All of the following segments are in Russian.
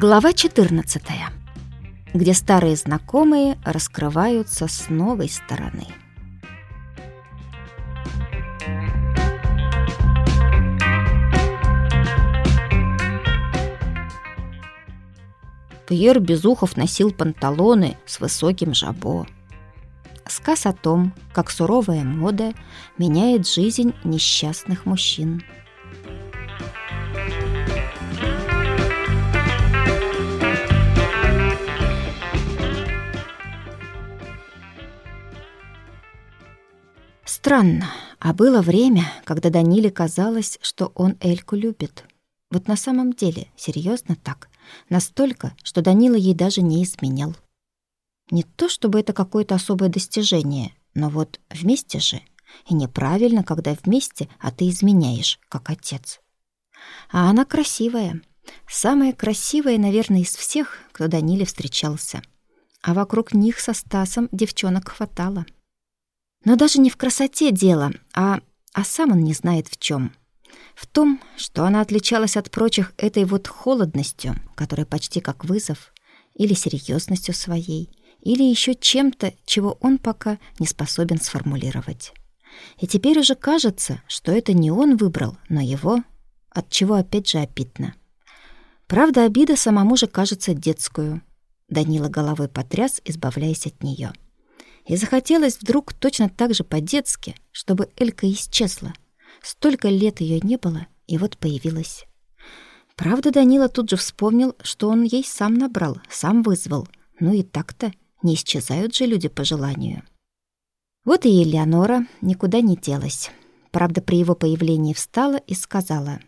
Глава 14. Где старые знакомые раскрываются с новой стороны. Пьер Безухов носил панталоны с высоким жабо. Сказ о том, как суровая мода меняет жизнь несчастных мужчин. Странно, а было время, когда Даниле казалось, что он Эльку любит. Вот на самом деле, серьезно так. Настолько, что Данила ей даже не изменял. Не то чтобы это какое-то особое достижение, но вот вместе же. И неправильно, когда вместе, а ты изменяешь, как отец. А она красивая. Самая красивая, наверное, из всех, кто Даниле встречался. А вокруг них со Стасом девчонок хватало. Но даже не в красоте дело, а, а сам он не знает в чем. В том, что она отличалась от прочих этой вот холодностью, которая почти как вызов, или серьезностью своей, или еще чем-то, чего он пока не способен сформулировать. И теперь уже кажется, что это не он выбрал, но его, от чего опять же обидно. Правда, обида самому же кажется детскую. Данила головой потряс, избавляясь от нее. И захотелось вдруг точно так же по-детски, чтобы Элька исчезла. Столько лет ее не было, и вот появилась. Правда, Данила тут же вспомнил, что он ей сам набрал, сам вызвал. Ну и так-то не исчезают же люди по желанию. Вот и Элеонора никуда не делась. Правда, при его появлении встала и сказала.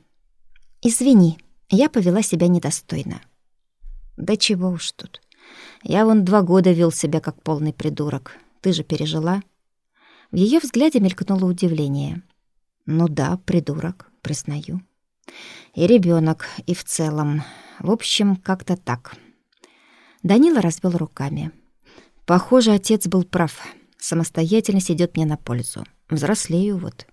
«Извини, я повела себя недостойно». «Да чего уж тут. Я вон два года вел себя как полный придурок. Ты же пережила?» В ее взгляде мелькнуло удивление. «Ну да, придурок, признаю. И ребенок, и в целом. В общем, как-то так». Данила развел руками. «Похоже, отец был прав. Самостоятельность идет мне на пользу. Взрослею вот».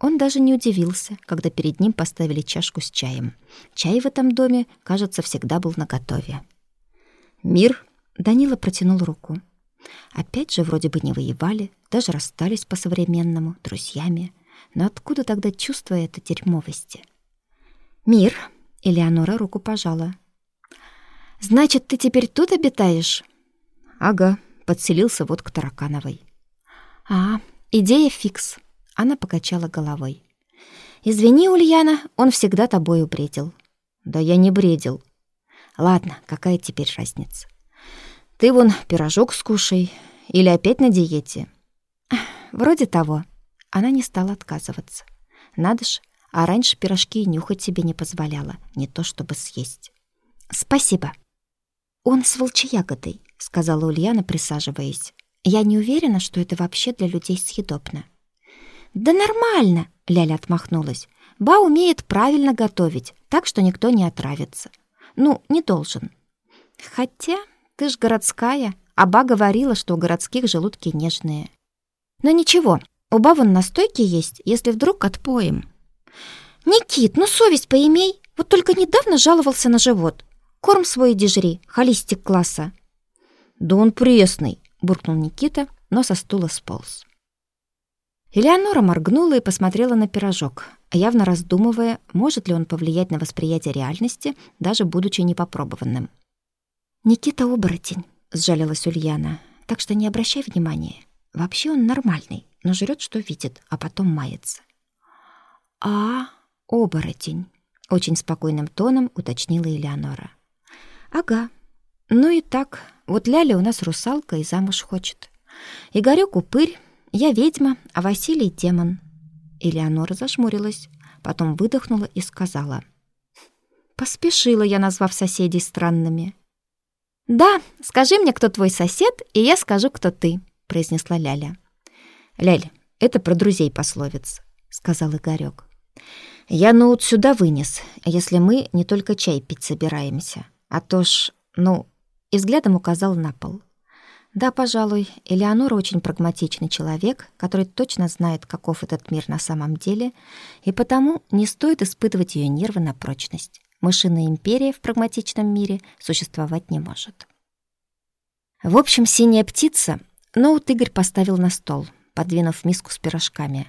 Он даже не удивился, когда перед ним поставили чашку с чаем. Чай в этом доме, кажется, всегда был наготове. «Мир?» — Данила протянул руку. Опять же, вроде бы не воевали, даже расстались по-современному, друзьями. Но откуда тогда чувство этой дерьмовости? «Мир!» — Элеонора руку пожала. «Значит, ты теперь тут обитаешь?» «Ага», — подселился вот к Таракановой. «А, идея фикс», — она покачала головой. «Извини, Ульяна, он всегда тобой бредил». «Да я не бредил», Ладно, какая теперь разница? Ты вон пирожок скушай или опять на диете? Вроде того. Она не стала отказываться. Надо ж, а раньше пирожки нюхать себе не позволяла, не то чтобы съесть. Спасибо. Он с волчьягодой, сказала Ульяна, присаживаясь. Я не уверена, что это вообще для людей съедобно. Да нормально, Ляля отмахнулась. Ба умеет правильно готовить, так что никто не отравится. Ну, не должен. Хотя ты ж городская, а ба говорила, что у городских желудки нежные. Но ничего, у ба вон настойки есть, если вдруг отпоем. Никит, ну совесть поимей. Вот только недавно жаловался на живот. Корм свой дежри, холистик класса. Да он пресный, буркнул Никита, но со стула сполз. Элеонора моргнула и посмотрела на пирожок, явно раздумывая, может ли он повлиять на восприятие реальности, даже будучи непопробованным. «Никита оборотень», — сжалилась Ульяна, «так что не обращай внимания. Вообще он нормальный, но жрет, что видит, а потом мается». «А, оборотень», — очень спокойным тоном уточнила Элеонора. «Ага. Ну и так, вот Ляля у нас русалка и замуж хочет. Игорёк упырь, я ведьма, а Василий демон. Элеонора зашмурилась, потом выдохнула и сказала: Поспешила я, назвав соседей странными. Да, скажи мне, кто твой сосед, и я скажу, кто ты, произнесла Ляля. Ляль, это про друзей пословиц, сказал Игорёк. Я ноут сюда вынес, если мы не только чай пить собираемся, а то ж, ну, и взглядом указал на пол. Да, пожалуй, Элеонора очень прагматичный человек, который точно знает, каков этот мир на самом деле, и потому не стоит испытывать ее нервы на прочность. Мышиная империя в прагматичном мире существовать не может. В общем, синяя птица ноут Игорь поставил на стол, подвинув миску с пирожками.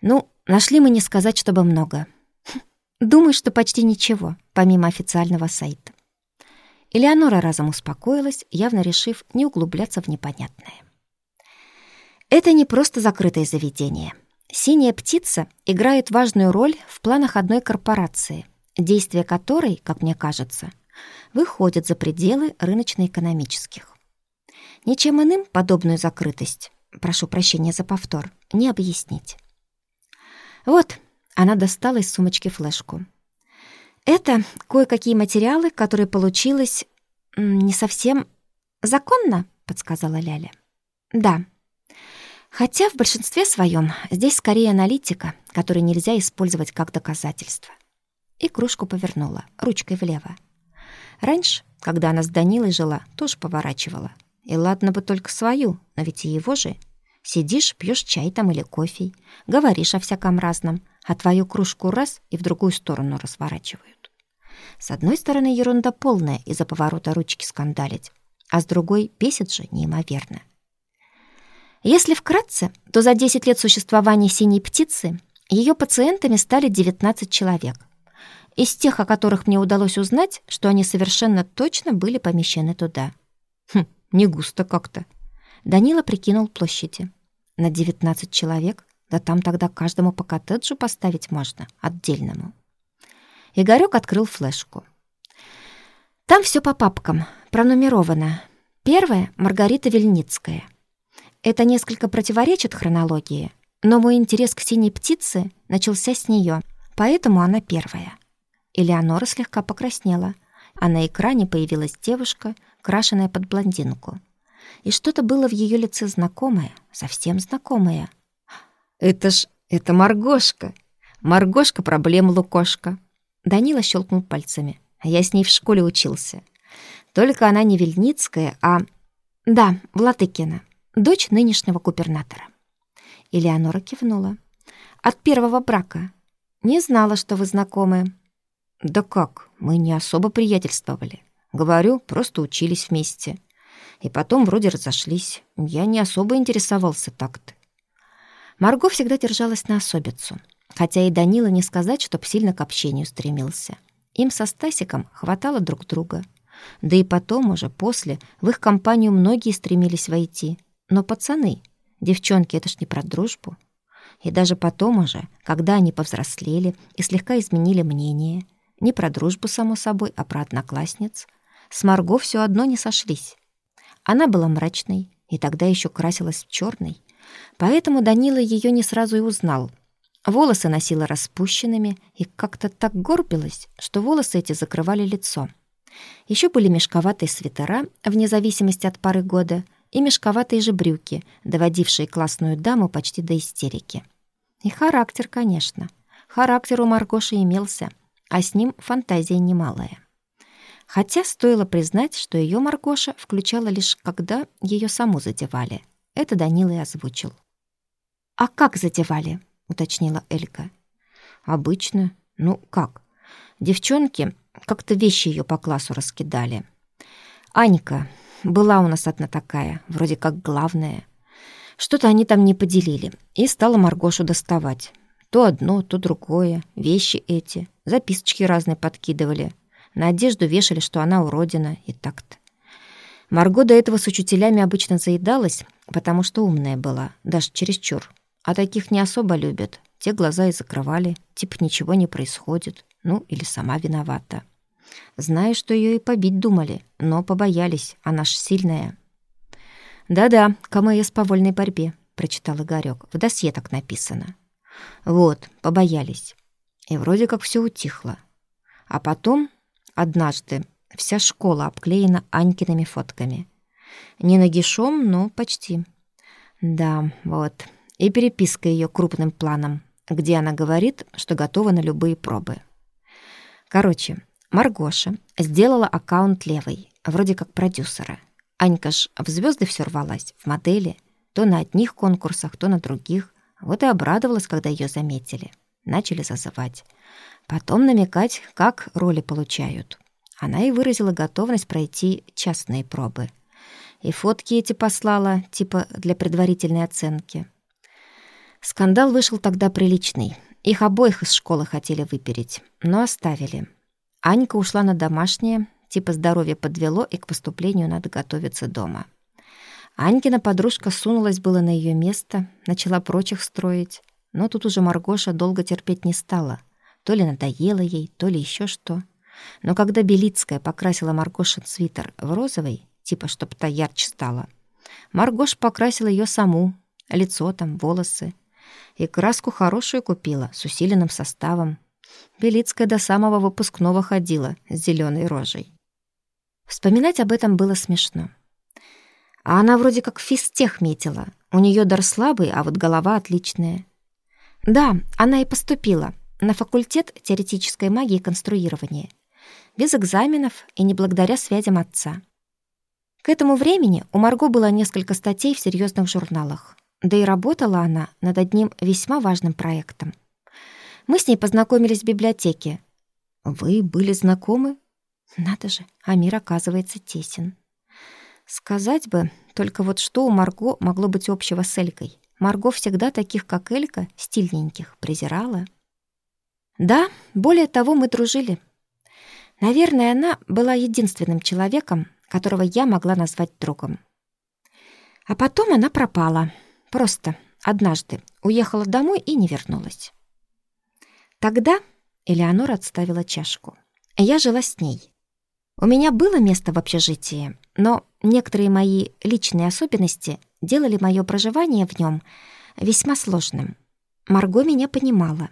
Ну, нашли мы не сказать, чтобы много. Думаю, что почти ничего, помимо официального сайта. Элеонора разом успокоилась, явно решив не углубляться в непонятное. Это не просто закрытое заведение. Синяя птица играет важную роль в планах одной корпорации, действия которой, как мне кажется, выходят за пределы рыночно-экономических. Ничем иным подобную закрытость, прошу прощения за повтор, не объяснить. Вот, она достала из сумочки флешку. Это кое-какие материалы, которые получилось не совсем законно, подсказала Ляля. Да. Хотя в большинстве своем здесь скорее аналитика, которую нельзя использовать как доказательство. И кружку повернула ручкой влево. Раньше, когда она с Данилой жила, тоже поворачивала. И ладно бы только свою, но ведь и его же. Сидишь, пьешь чай там или кофе, говоришь о всяком разном, а твою кружку раз и в другую сторону разворачивают. С одной стороны, ерунда полная из-за поворота ручки скандалить, а с другой бесит же неимоверно. Если вкратце, то за 10 лет существования синей птицы ее пациентами стали 19 человек. Из тех, о которых мне удалось узнать, что они совершенно точно были помещены туда. Хм, не густо как-то. Данила прикинул площади. На 19 человек? Да там тогда каждому по коттеджу поставить можно, отдельному. Игорёк открыл флешку. Там все по папкам, пронумеровано. Первая — Маргарита Вельницкая. Это несколько противоречит хронологии, но мой интерес к синей птице начался с нее, поэтому она первая. Элеонора слегка покраснела, а на экране появилась девушка, крашеная под блондинку. И что-то было в ее лице знакомое, совсем знакомое. «Это ж... это Маргошка! Маргошка проблем Лукошка!» Данила щелкнул пальцами. «Я с ней в школе учился. Только она не Вельницкая, а... Да, Влатыкина, дочь нынешнего губернатора». Элеонора кивнула. «От первого брака. Не знала, что вы знакомы». «Да как? Мы не особо приятельствовали. Говорю, просто учились вместе. И потом вроде разошлись. Я не особо интересовался так-то». Марго всегда держалась на особицу. Хотя и Данила не сказать, чтоб сильно к общению стремился. Им со Стасиком хватало друг друга. Да и потом уже, после, в их компанию многие стремились войти. Но пацаны, девчонки, это ж не про дружбу. И даже потом уже, когда они повзрослели и слегка изменили мнение — не про дружбу, само собой, а про одноклассниц. С Марго все одно не сошлись. Она была мрачной и тогда еще красилась в черный, поэтому Данила ее не сразу и узнал. Волосы носила распущенными и как-то так горбилась, что волосы эти закрывали лицо. Еще были мешковатые свитера, вне зависимости от пары года, и мешковатые же брюки, доводившие классную даму почти до истерики. И характер, конечно. Характер у Маргоши имелся — а с ним фантазия немалая. Хотя стоило признать, что ее Маргоша включала лишь когда ее саму задевали. Это Данила и озвучил. «А как задевали?» — уточнила Элька. «Обычно. Ну, как? Девчонки как-то вещи ее по классу раскидали. Анька, была у нас одна такая, вроде как главная. Что-то они там не поделили, и стала Маргошу доставать. То одно, то другое, вещи эти, записочки разные подкидывали. На одежду вешали, что она уродина, и так-то. Марго до этого с учителями обычно заедалась, потому что умная была, даже чересчур. А таких не особо любят. Те глаза и закрывали, типа ничего не происходит, ну или сама виновата. Знаю, что ее и побить думали, но побоялись, она ж сильная. «Да-да, КМС по вольной борьбе», — прочитал Игорёк. «В досье так написано». Вот, побоялись. И вроде как все утихло. А потом, однажды, вся школа обклеена Анькиными фотками. Не нагишом, но почти. Да, вот. И переписка ее крупным планом, где она говорит, что готова на любые пробы. Короче, Маргоша сделала аккаунт левой, вроде как продюсера. Анька ж в звезды все рвалась, в модели, то на одних конкурсах, то на других. Вот и обрадовалась, когда ее заметили. начали зазывать. Потом намекать, как роли получают. Она и выразила готовность пройти частные пробы. И фотки эти послала, типа для предварительной оценки. Скандал вышел тогда приличный. Их обоих из школы хотели выпереть, но оставили. Анька ушла на домашнее, типа здоровье подвело, и к поступлению надо готовиться дома. Анькина подружка сунулась было на ее место, начала прочих строить, но тут уже Маргоша долго терпеть не стала. То ли надоело ей, то ли еще что. Но когда Белицкая покрасила Маргошин свитер в розовый, типа чтоб та ярче стала, Маргош покрасила ее саму, лицо там, волосы, и краску хорошую купила, с усиленным составом. Белицкая до самого выпускного ходила с зеленой рожей. Вспоминать об этом было смешно. А она вроде как физтех метила. У нее дар слабый, а вот голова отличная. Да, она и поступила на факультет теоретической магии и конструирования. Без экзаменов и не благодаря связям отца. К этому времени у Марго было несколько статей в серьезных журналах. Да и работала она над одним весьма важным проектом. Мы с ней познакомились в библиотеке. Вы были знакомы? Надо же, а мир оказывается тесен. Сказать бы, только вот что у Марго могло быть общего с Элькой. Марго всегда таких, как Элька, стильненьких, презирала. Да, более того, мы дружили. Наверное, она была единственным человеком, которого я могла назвать другом. А потом она пропала. Просто однажды уехала домой и не вернулась. Тогда Элеонора отставила чашку. Я жила с ней. У меня было место в общежитии, но некоторые мои личные особенности делали мое проживание в нем весьма сложным. Марго меня понимала.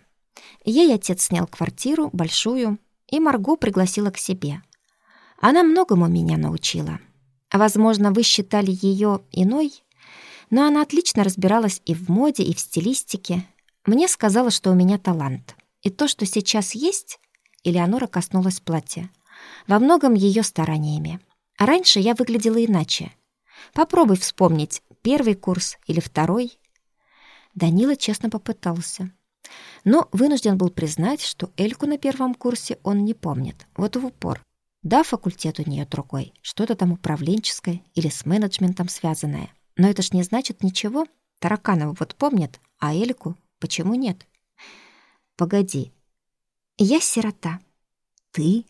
Ей отец снял квартиру, большую, и Марго пригласила к себе. Она многому меня научила. Возможно, вы считали ее иной, но она отлично разбиралась и в моде, и в стилистике. Мне сказала, что у меня талант. И то, что сейчас есть, Элеонора коснулась платья, во многом ее стараниями. А раньше я выглядела иначе. Попробуй вспомнить, первый курс или второй. Данила честно попытался. Но вынужден был признать, что Эльку на первом курсе он не помнит. Вот в упор. Да, факультет у нее другой, что-то там управленческое или с менеджментом связанное. Но это ж не значит ничего. Тараканова вот помнят, а Эльку почему нет? Погоди. Я сирота. Ты?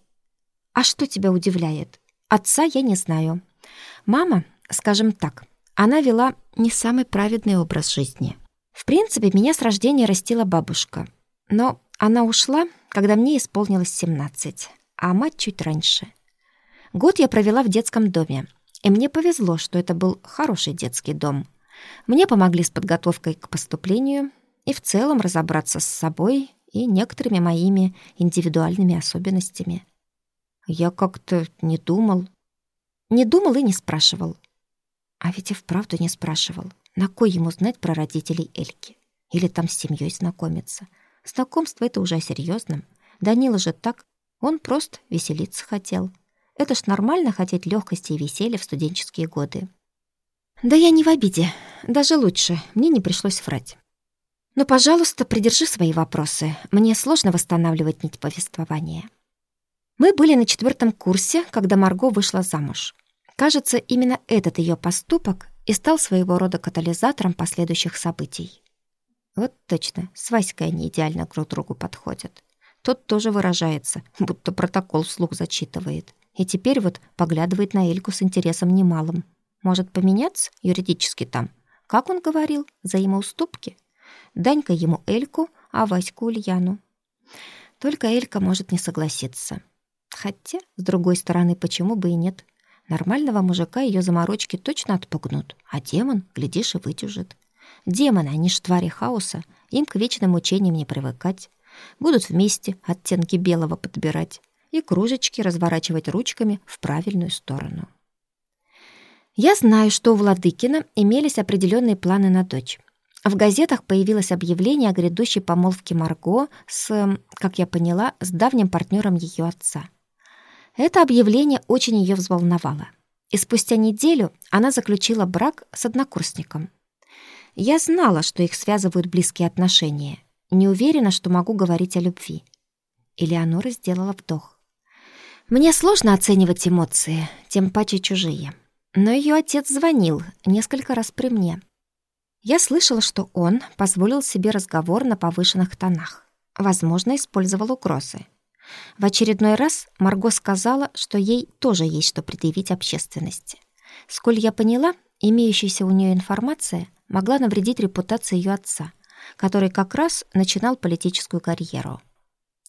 А что тебя удивляет? Отца я не знаю. Мама, скажем так, она вела не самый праведный образ жизни. В принципе, меня с рождения растила бабушка. Но она ушла, когда мне исполнилось 17, а мать чуть раньше. Год я провела в детском доме, и мне повезло, что это был хороший детский дом. Мне помогли с подготовкой к поступлению и в целом разобраться с собой и некоторыми моими индивидуальными особенностями. Я как-то не думал. Не думал и не спрашивал. А ведь и вправду не спрашивал. На кой ему знать про родителей Эльки? Или там с семьей знакомиться? Знакомство — это уже о серьезном. Данила же так, он просто веселиться хотел. Это ж нормально хотеть легкости и веселья в студенческие годы. Да я не в обиде. Даже лучше. Мне не пришлось врать. Но, пожалуйста, придержи свои вопросы. Мне сложно восстанавливать нить повествования. Мы были на четвертом курсе, когда Марго вышла замуж. Кажется, именно этот ее поступок и стал своего рода катализатором последующих событий. Вот точно, с Васькой они идеально друг другу подходят. Тот тоже выражается, будто протокол вслух зачитывает. И теперь вот поглядывает на Эльку с интересом немалым. Может поменяться юридически там? Как он говорил, взаимоуступки? Данька ему Эльку, а Ваську Ульяну. Только Элька может не согласиться. Хотя, с другой стороны, почему бы и нет? Нормального мужика ее заморочки точно отпугнут, а демон, глядишь, и вытяжет. Демоны, они ж твари хаоса, им к вечным мучениям не привыкать. Будут вместе оттенки белого подбирать и кружечки разворачивать ручками в правильную сторону. Я знаю, что у Владыкина имелись определенные планы на дочь. В газетах появилось объявление о грядущей помолвке Марго с, как я поняла, с давним партнером ее отца. Это объявление очень ее взволновало. И спустя неделю она заключила брак с однокурсником. Я знала, что их связывают близкие отношения. Не уверена, что могу говорить о любви. Элеонора сделала вдох. Мне сложно оценивать эмоции, тем паче чужие. Но ее отец звонил несколько раз при мне. Я слышала, что он позволил себе разговор на повышенных тонах. Возможно, использовал угрозы. В очередной раз Марго сказала, что ей тоже есть что предъявить общественности. Сколь я поняла, имеющаяся у нее информация могла навредить репутации ее отца, который как раз начинал политическую карьеру.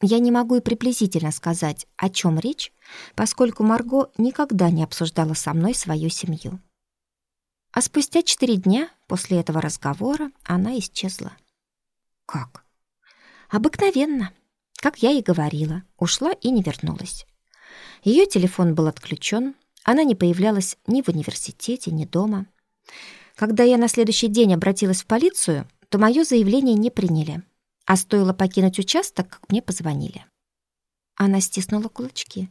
Я не могу и приблизительно сказать, о чем речь, поскольку Марго никогда не обсуждала со мной свою семью. А спустя четыре дня после этого разговора она исчезла. Как? Обыкновенно. Как я и говорила, ушла и не вернулась. Ее телефон был отключен, она не появлялась ни в университете, ни дома. Когда я на следующий день обратилась в полицию, то мое заявление не приняли — а стоило покинуть участок, как мне позвонили. Она стиснула кулачки.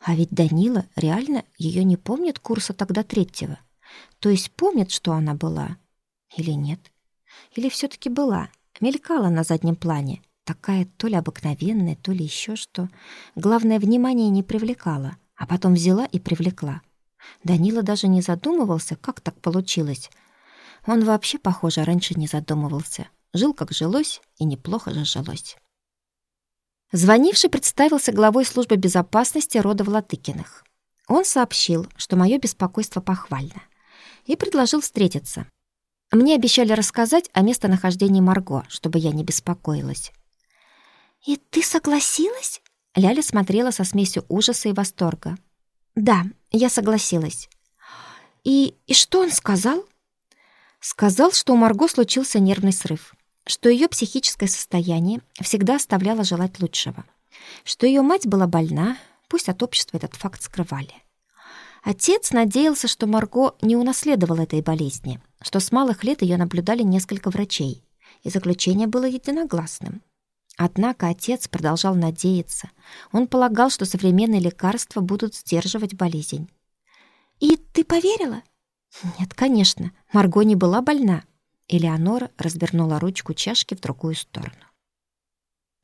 А ведь Данила реально ее не помнит курса тогда третьего. То есть помнит, что она была. Или нет? Или все таки была, мелькала на заднем плане, такая то ли обыкновенная, то ли еще что. Главное, внимание не привлекала, а потом взяла и привлекла. Данила даже не задумывался, как так получилось. Он вообще, похоже, раньше не задумывался. Жил как жилось, и неплохо же жилось. Звонивший представился главой службы безопасности рода Влатыкиных. Он сообщил, что мое беспокойство похвально, и предложил встретиться. Мне обещали рассказать о местонахождении Марго, чтобы я не беспокоилась. «И ты согласилась?» Ляля смотрела со смесью ужаса и восторга. «Да, я согласилась». «И, и что он сказал?» Сказал, что у Марго случился нервный срыв что ее психическое состояние всегда оставляло желать лучшего, что ее мать была больна, пусть от общества этот факт скрывали. Отец надеялся, что Марго не унаследовала этой болезни, что с малых лет ее наблюдали несколько врачей, и заключение было единогласным. Однако отец продолжал надеяться. Он полагал, что современные лекарства будут сдерживать болезнь. «И ты поверила?» «Нет, конечно. Марго не была больна. Элеонора развернула ручку чашки в другую сторону.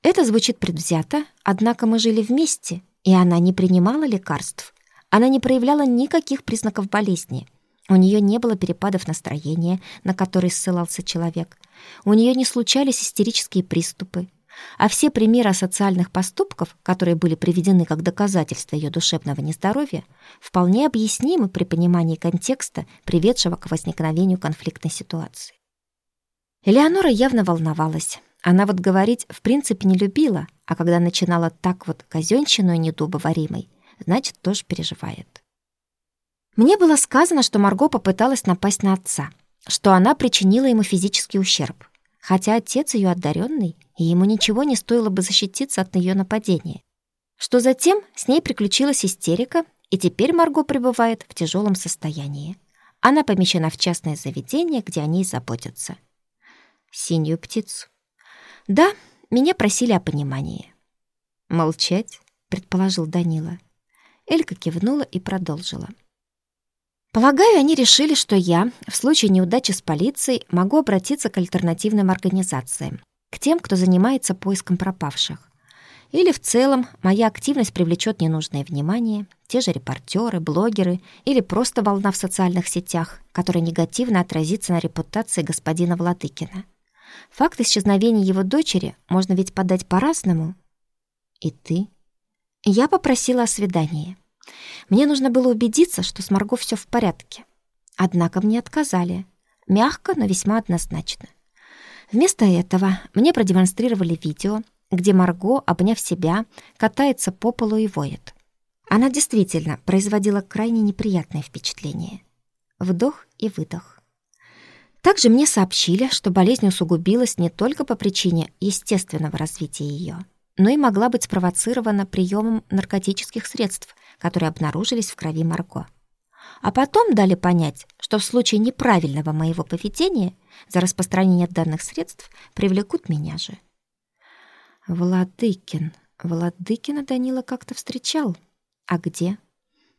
Это звучит предвзято, однако мы жили вместе, и она не принимала лекарств. Она не проявляла никаких признаков болезни. У нее не было перепадов настроения, на которые ссылался человек. У нее не случались истерические приступы. А все примеры социальных поступков, которые были приведены как доказательство ее душевного нездоровья, вполне объяснимы при понимании контекста, приведшего к возникновению конфликтной ситуации. Элеонора явно волновалась. Она вот говорить в принципе не любила, а когда начинала так вот казёнщину и недобоваримой, значит, тоже переживает. Мне было сказано, что Марго попыталась напасть на отца, что она причинила ему физический ущерб, хотя отец ее одаренный, и ему ничего не стоило бы защититься от ее нападения. Что затем с ней приключилась истерика, и теперь Марго пребывает в тяжелом состоянии. Она помещена в частное заведение, где о ней заботятся синюю птицу. Да, меня просили о понимании. Молчать, предположил Данила. Элька кивнула и продолжила. Полагаю, они решили, что я, в случае неудачи с полицией, могу обратиться к альтернативным организациям, к тем, кто занимается поиском пропавших. Или в целом моя активность привлечет ненужное внимание, те же репортеры, блогеры или просто волна в социальных сетях, которая негативно отразится на репутации господина Владыкина. Факт исчезновения его дочери можно ведь подать по-разному. И ты? Я попросила о свидании. Мне нужно было убедиться, что с Марго все в порядке. Однако мне отказали. Мягко, но весьма однозначно. Вместо этого мне продемонстрировали видео, где Марго, обняв себя, катается по полу и воет. Она действительно производила крайне неприятное впечатление. Вдох и выдох. Также мне сообщили, что болезнь усугубилась не только по причине естественного развития ее, но и могла быть спровоцирована приемом наркотических средств, которые обнаружились в крови Марго. А потом дали понять, что в случае неправильного моего поведения за распространение данных средств привлекут меня же. Владыкин. Владыкина Данила как-то встречал. А где?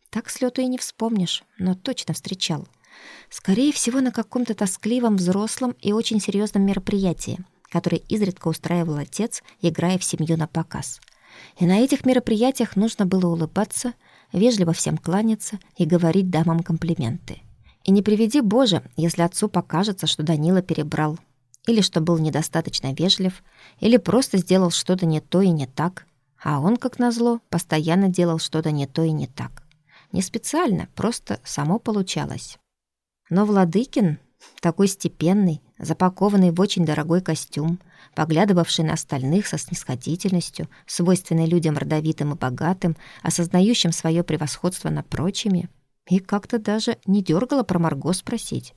Так с лёту и не вспомнишь, но точно встречал. Скорее всего, на каком-то тоскливом взрослом и очень серьезном мероприятии, которые изредка устраивал отец, играя в семью на показ. И на этих мероприятиях нужно было улыбаться, вежливо всем кланяться и говорить дамам комплименты. И не приведи Боже, если отцу покажется, что Данила перебрал, или что был недостаточно вежлив, или просто сделал что-то не то и не так, а он, как назло, постоянно делал что-то не то и не так. Не специально, просто само получалось. Но Владыкин, такой степенный, запакованный в очень дорогой костюм, поглядывавший на остальных со снисходительностью, свойственной людям родовитым и богатым, осознающим свое превосходство над прочими, и как-то даже не дергала про Марго спросить.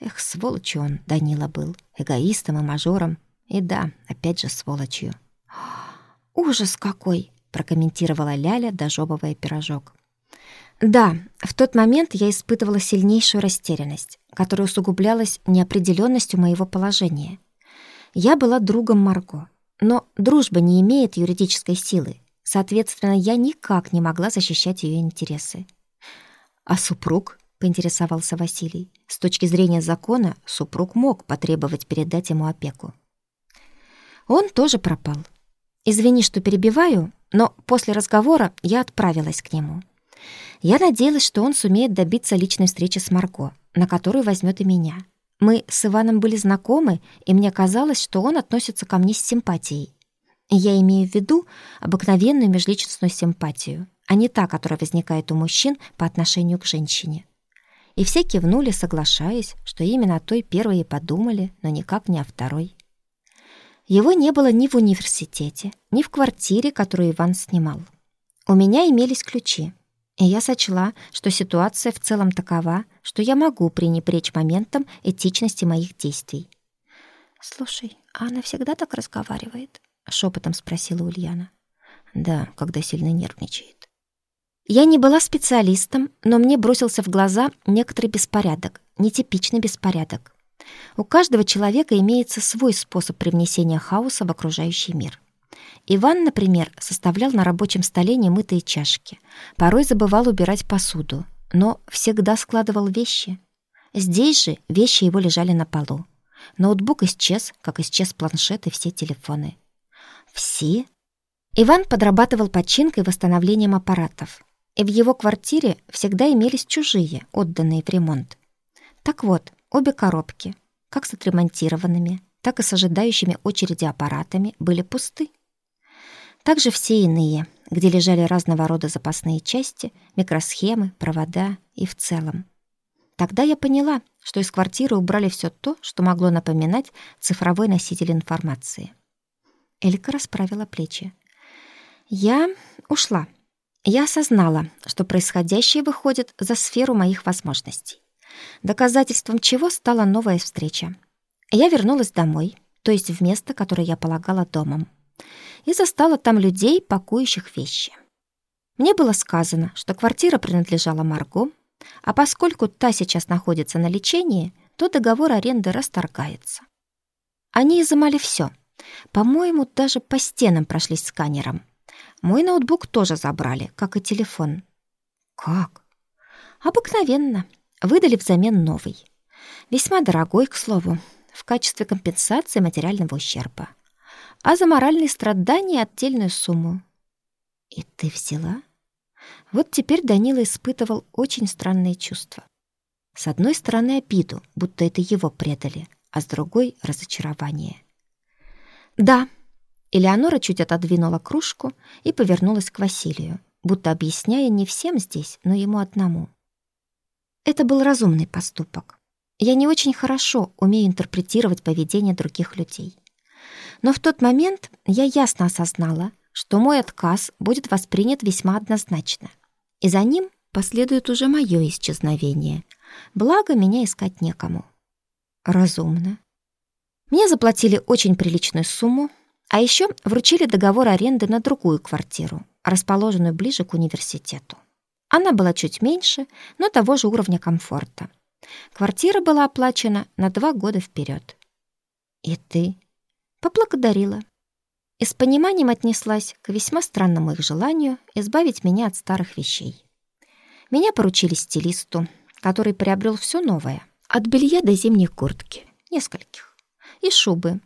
Эх, сволочью он, Данила был, эгоистом и мажором. И да, опять же сволочью. «Ужас какой!» — прокомментировала Ляля, дожевывая пирожок. Да, в тот момент я испытывала сильнейшую растерянность, которая усугублялась неопределенностью моего положения. Я была другом Марго, но дружба не имеет юридической силы, соответственно, я никак не могла защищать ее интересы. А супруг, поинтересовался Василий, с точки зрения закона супруг мог потребовать передать ему опеку. Он тоже пропал. Извини, что перебиваю, но после разговора я отправилась к нему. Я надеялась, что он сумеет добиться личной встречи с Марго, на которую возьмет и меня. Мы с Иваном были знакомы, и мне казалось, что он относится ко мне с симпатией. Я имею в виду обыкновенную межличностную симпатию, а не та, которая возникает у мужчин по отношению к женщине. И все кивнули, соглашаясь, что именно о той первой и подумали, но никак не о второй. Его не было ни в университете, ни в квартире, которую Иван снимал. У меня имелись ключи, и я сочла, что ситуация в целом такова, что я могу пренебречь моментом этичности моих действий. «Слушай, а она всегда так разговаривает?» — шепотом спросила Ульяна. «Да, когда сильно нервничает». Я не была специалистом, но мне бросился в глаза некоторый беспорядок, нетипичный беспорядок. У каждого человека имеется свой способ привнесения хаоса в окружающий мир. Иван, например, составлял на рабочем столе немытые чашки. Порой забывал убирать посуду, но всегда складывал вещи. Здесь же вещи его лежали на полу. Ноутбук исчез, как исчез планшет и все телефоны. Все? Иван подрабатывал починкой и восстановлением аппаратов. И в его квартире всегда имелись чужие, отданные в ремонт. Так вот, обе коробки, как с отремонтированными, так и с ожидающими очереди аппаратами, были пусты. Также все иные, где лежали разного рода запасные части, микросхемы, провода и в целом. Тогда я поняла, что из квартиры убрали все то, что могло напоминать цифровой носитель информации. Элька расправила плечи. Я ушла. Я осознала, что происходящее выходит за сферу моих возможностей. Доказательством чего стала новая встреча. Я вернулась домой, то есть в место, которое я полагала домом и застала там людей, пакующих вещи. Мне было сказано, что квартира принадлежала Марго, а поскольку та сейчас находится на лечении, то договор аренды расторгается. Они изымали все. По-моему, даже по стенам прошлись сканером. Мой ноутбук тоже забрали, как и телефон. Как? Обыкновенно. Выдали взамен новый. Весьма дорогой, к слову, в качестве компенсации материального ущерба а за моральные страдания отдельную сумму. И ты взяла? Вот теперь Данила испытывал очень странные чувства. С одной стороны обиду, будто это его предали, а с другой — разочарование. «Да». Элеонора чуть отодвинула кружку и повернулась к Василию, будто объясняя не всем здесь, но ему одному. Это был разумный поступок. Я не очень хорошо умею интерпретировать поведение других людей. Но в тот момент я ясно осознала, что мой отказ будет воспринят весьма однозначно. И за ним последует уже мое исчезновение. Благо, меня искать некому. Разумно. Мне заплатили очень приличную сумму, а еще вручили договор аренды на другую квартиру, расположенную ближе к университету. Она была чуть меньше, но того же уровня комфорта. Квартира была оплачена на два года вперед. «И ты Поблагодарила. И с пониманием отнеслась к весьма странному их желанию избавить меня от старых вещей. Меня поручили стилисту, который приобрел все новое, от белья до зимней куртки, нескольких, и шубы.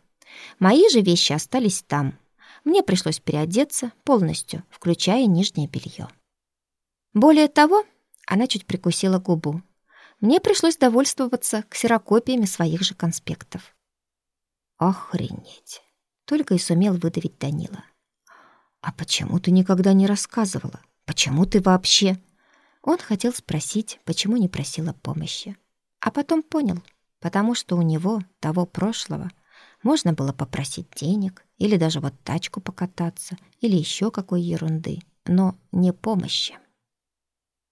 Мои же вещи остались там. Мне пришлось переодеться полностью, включая нижнее белье. Более того, она чуть прикусила губу. Мне пришлось довольствоваться ксерокопиями своих же конспектов. Охренеть. Только и сумел выдавить Данила. А почему ты никогда не рассказывала? Почему ты вообще? Он хотел спросить, почему не просила помощи. А потом понял, потому что у него, того прошлого, можно было попросить денег или даже вот тачку покататься или еще какой ерунды, но не помощи.